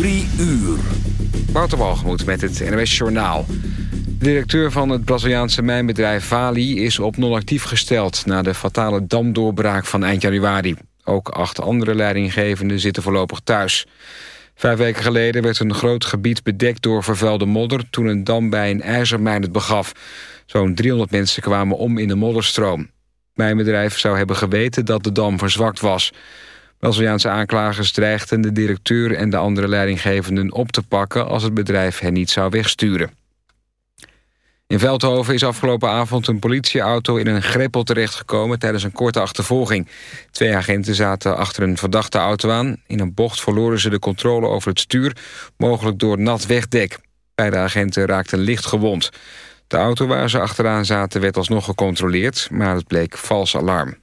Drie uur. Wouter met het NOS Journaal. De directeur van het Braziliaanse mijnbedrijf Vali is op non-actief gesteld... na de fatale damdoorbraak van eind januari. Ook acht andere leidinggevenden zitten voorlopig thuis. Vijf weken geleden werd een groot gebied bedekt door vervuilde modder... toen een dam bij een ijzermijn het begaf. Zo'n 300 mensen kwamen om in de modderstroom. Mijn bedrijf zou hebben geweten dat de dam verzwakt was. Braziliaanse aanklagers dreigden de directeur en de andere leidinggevenden op te pakken... als het bedrijf hen niet zou wegsturen. In Veldhoven is afgelopen avond een politieauto in een greppel terechtgekomen tijdens een korte achtervolging. Twee agenten zaten achter een verdachte auto aan. In een bocht verloren ze de controle over het stuur, mogelijk door nat wegdek. Beide agenten raakten licht gewond. De auto waar ze achteraan zaten werd alsnog gecontroleerd, maar het bleek vals alarm.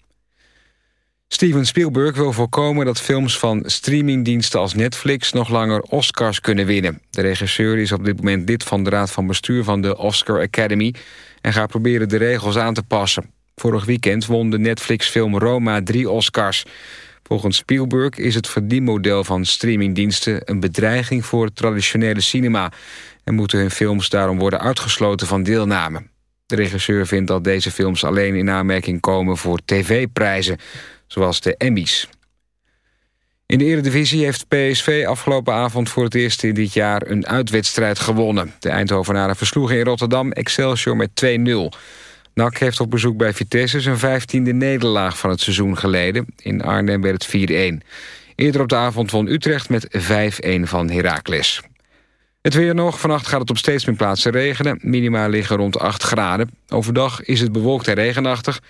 Steven Spielberg wil voorkomen dat films van streamingdiensten als Netflix nog langer Oscars kunnen winnen. De regisseur is op dit moment lid van de raad van bestuur van de Oscar Academy en gaat proberen de regels aan te passen. Vorig weekend won de Netflix-film Roma drie Oscars. Volgens Spielberg is het verdienmodel van streamingdiensten een bedreiging voor het traditionele cinema en moeten hun films daarom worden uitgesloten van deelname. De regisseur vindt dat deze films alleen in aanmerking komen voor tv-prijzen zoals de Emmys. In de Eredivisie heeft PSV afgelopen avond voor het eerst in dit jaar een uitwedstrijd gewonnen. De Eindhovenaren versloegen in Rotterdam Excelsior met 2-0. NAC heeft op bezoek bij Vitesse zijn vijftiende nederlaag van het seizoen geleden. In Arnhem werd het 4-1. Eerder op de avond won Utrecht met 5-1 van Heracles. Het weer nog. Vannacht gaat het op steeds meer plaatsen regenen. Minima liggen rond 8 graden. Overdag is het bewolkt en regenachtig.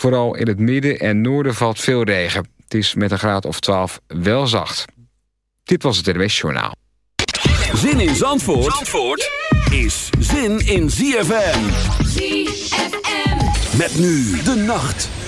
Vooral in het midden en noorden valt veel regen. Het is met een graad of 12 wel zacht. Dit was het NWS Journaal. Zin in Zandvoort, Zandvoort is zin in ZFM. ZFM. Met nu de nacht.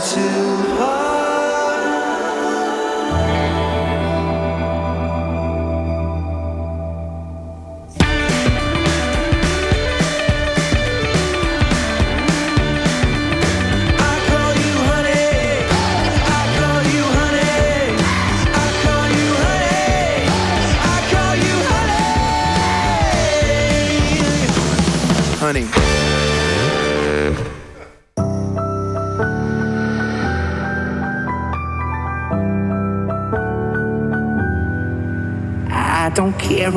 Care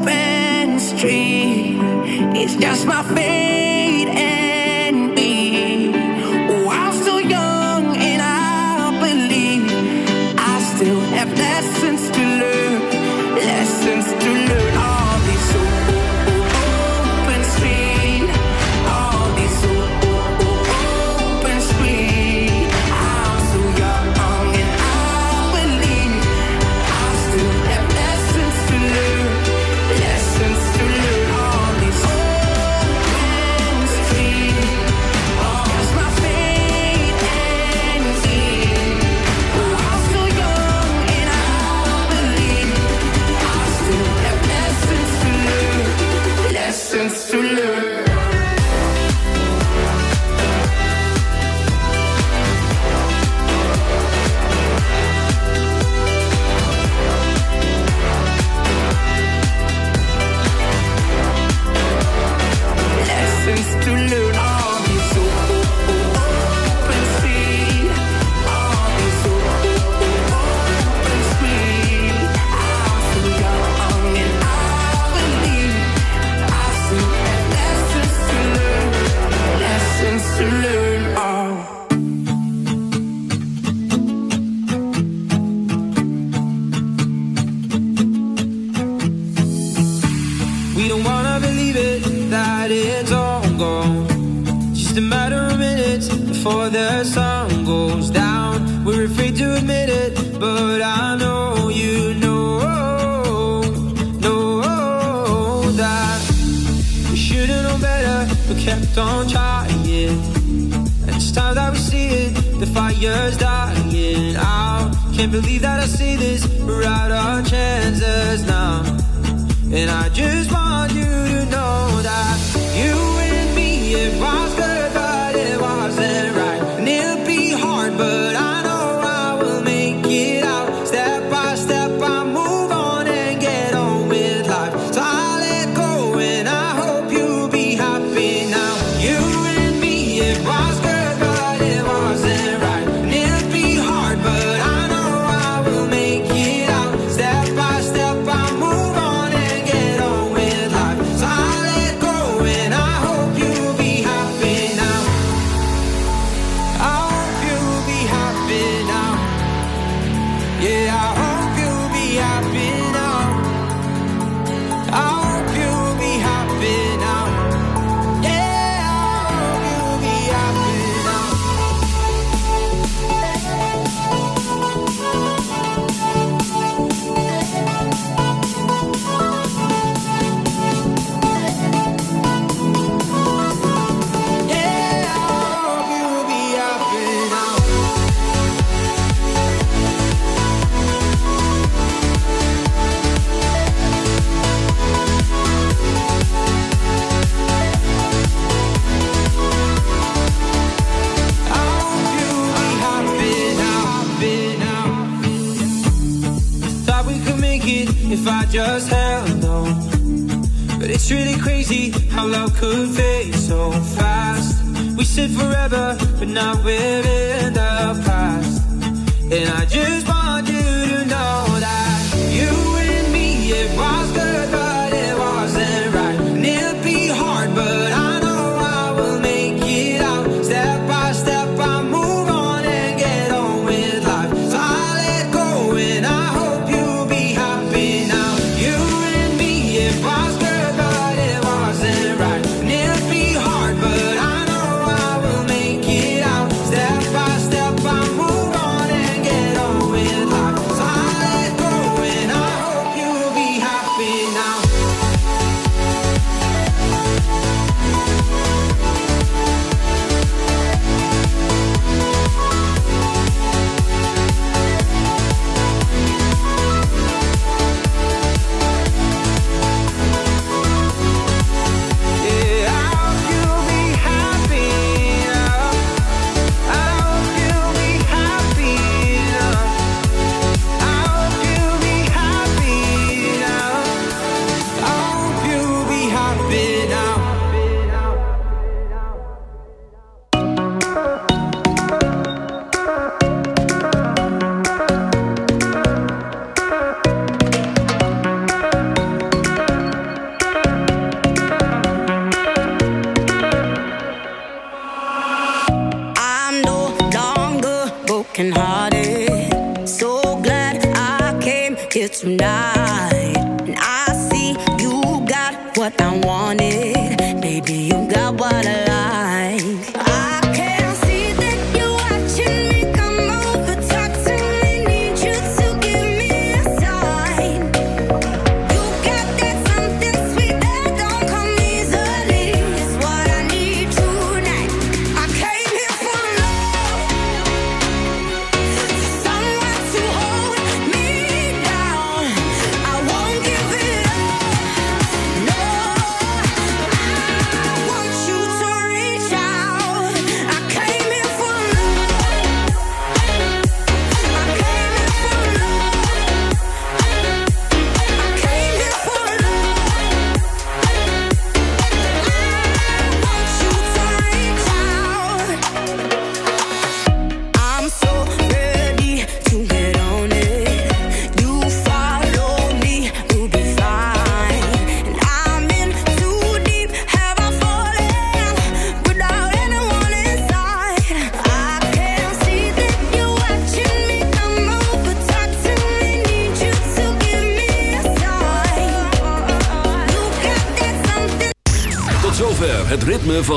open streets. It's just my fate forever, but here